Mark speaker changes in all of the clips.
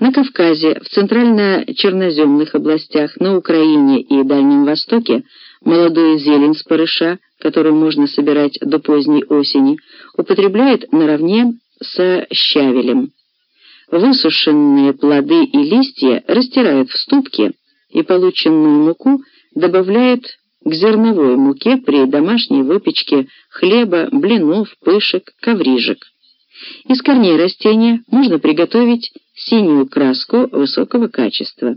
Speaker 1: На Кавказе, в центрально-черноземных областях, на Украине и Дальнем Востоке молодую зелень спарыша, которую можно собирать до поздней осени, употребляют наравне со щавелем. Высушенные плоды и листья растирают в ступке и полученную муку добавляют к зерновой муке при домашней выпечке хлеба, блинов, пышек, коврижек. Из корней растения можно приготовить синюю краску высокого качества.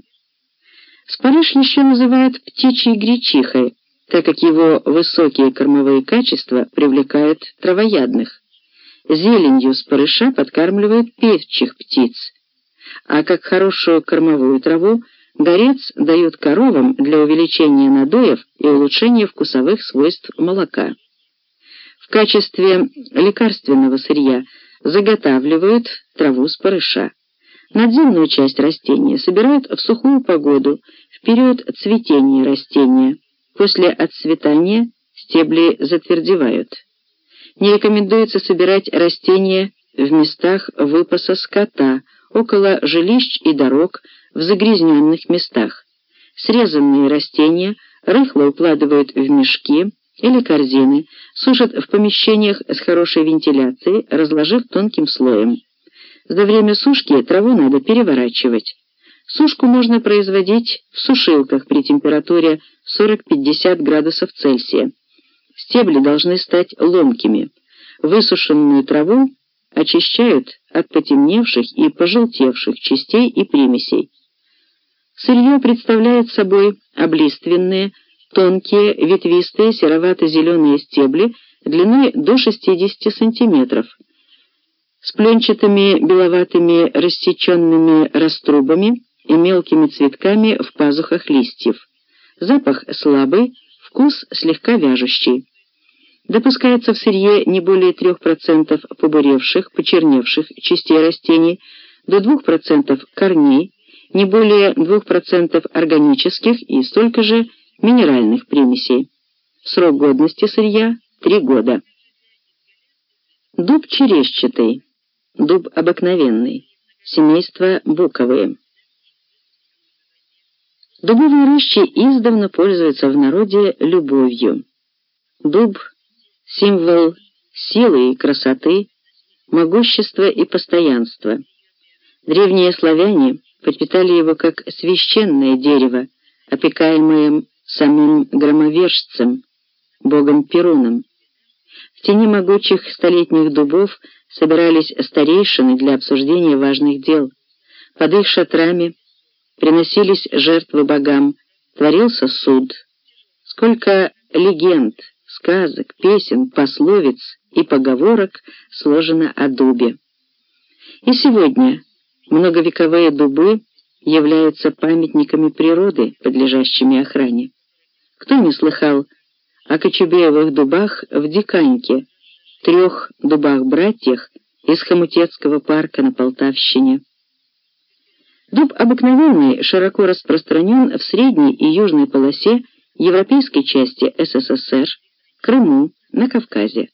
Speaker 1: Спарыш еще называют птичьей гречихой, так как его высокие кормовые качества привлекают травоядных. Зеленью спарыша подкармливают певчих птиц, а как хорошую кормовую траву горец дают коровам для увеличения надоев и улучшения вкусовых свойств молока. В качестве лекарственного сырья заготавливают траву спарыша. Надземную часть растения собирают в сухую погоду, в период цветения растения. После отцветания стебли затвердевают. Не рекомендуется собирать растения в местах выпаса скота, около жилищ и дорог, в загрязненных местах. Срезанные растения рыхло укладывают в мешки или корзины, сушат в помещениях с хорошей вентиляцией, разложив тонким слоем. За время сушки траву надо переворачивать. Сушку можно производить в сушилках при температуре 40-50 градусов Цельсия. Стебли должны стать ломкими. Высушенную траву очищают от потемневших и пожелтевших частей и примесей. Сырье представляет собой облиственные, тонкие, ветвистые, серовато-зеленые стебли длиной до 60 сантиметров, с пленчатыми беловатыми рассеченными раструбами и мелкими цветками в пазухах листьев. Запах слабый, вкус слегка вяжущий. Допускается в сырье не более 3% побуревших, почерневших частей растений, до 2% корней, не более 2% органических и столько же минеральных примесей. Срок годности сырья – 3 года. Дуб черещатый дуб обыкновенный, семейство буковые. Дубовые рощи издавна пользуются в народе любовью. Дуб — символ силы и красоты, могущества и постоянства. Древние славяне почитали его как священное дерево, опекаемое самим громовержцем, богом Перуном. В тени могучих столетних дубов – собирались старейшины для обсуждения важных дел. Под их шатрами приносились жертвы богам, творился суд. Сколько легенд, сказок, песен, пословиц и поговорок сложено о дубе. И сегодня многовековые дубы являются памятниками природы, подлежащими охране. Кто не слыхал о кочубеевых дубах в Диканьке, трех дубах-братьях из Хомутецкого парка на Полтавщине. Дуб обыкновенный широко распространен в средней и южной полосе европейской части СССР, Крыму, на Кавказе.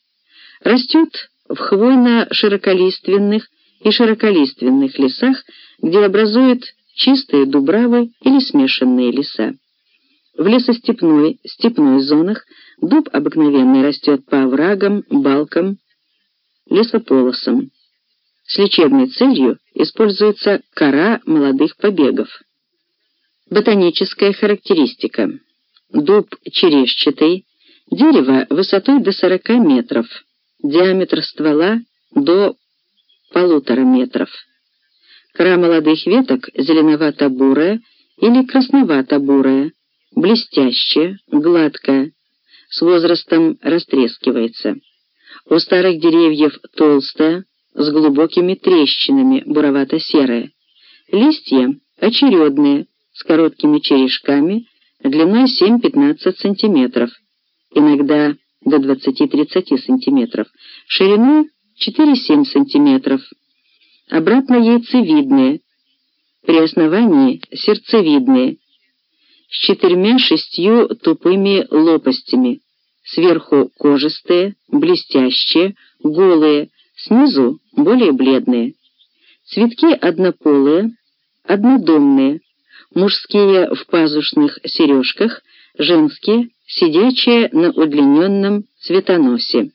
Speaker 1: Растет в хвойно-широколиственных и широколиственных лесах, где образует чистые дубравы или смешанные леса. В лесостепной, степной зонах дуб обыкновенный растет по оврагам, балкам, лесополосам. С лечебной целью используется кора молодых побегов. Ботаническая характеристика. Дуб черещатый, дерево высотой до 40 метров, диаметр ствола до полутора метров. Кора молодых веток зеленовато-бурая или красновато-бурая, блестящая, гладкая, с возрастом растрескивается. У старых деревьев толстая, с глубокими трещинами, буровато-серая. Листья очередные, с короткими черешками, длиной 7-15 см, иногда до 20-30 см, шириной 4-7 см. Обратно яйцевидные, при основании сердцевидные, с четырьмя-шестью тупыми лопастями, сверху кожистые, блестящие, голые, снизу более бледные. Цветки однополые, однодомные, мужские в пазушных сережках, женские сидячие на удлиненном цветоносе.